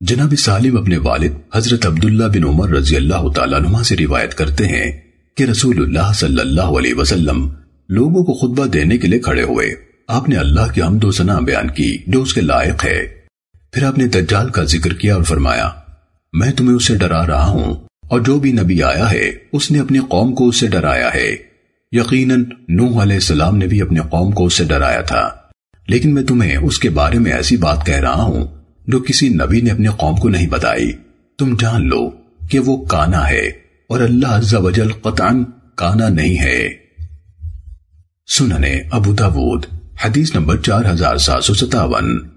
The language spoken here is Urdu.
جناب سالم اپنے والد حضرت عبداللہ بن عمر رضی اللہ تعالیٰ عنہ سے روایت کرتے ہیں کہ رسول اللہ صلی اللہ علیہ وسلم لوگوں کو خطبہ دینے کے لیے کھڑے ہوئے۔ آپ نے اللہ کی حمد و ثنا بیان کی جو اس کے لائق ہے۔ پھر آپ نے دجال کا ذکر کیا اور فرمایا، میں تمہیں اسے ڈرا رہا ہوں اور جو بھی نبی آیا ہے، اس نے اپنی قوم کو اس سے ڈرایا ہے۔ یقیناً نوح علیہ السلام نے بھی اپنے قوم کو اس سے ڈرایا تھا۔ لیکن میں تمہیں اس کے بارے میں ایسی بات کہہ رہا ہوں جو کسی نبی نے اپنے قوم کو نہیں بتائی۔ تم جان لو کہ وہ کانا ہے اور اللہ عز و جل قطعاً کانا نہیں ہے۔ سننے ابو داود، حدیث نمبر چار ہزار سات سو ستاون۔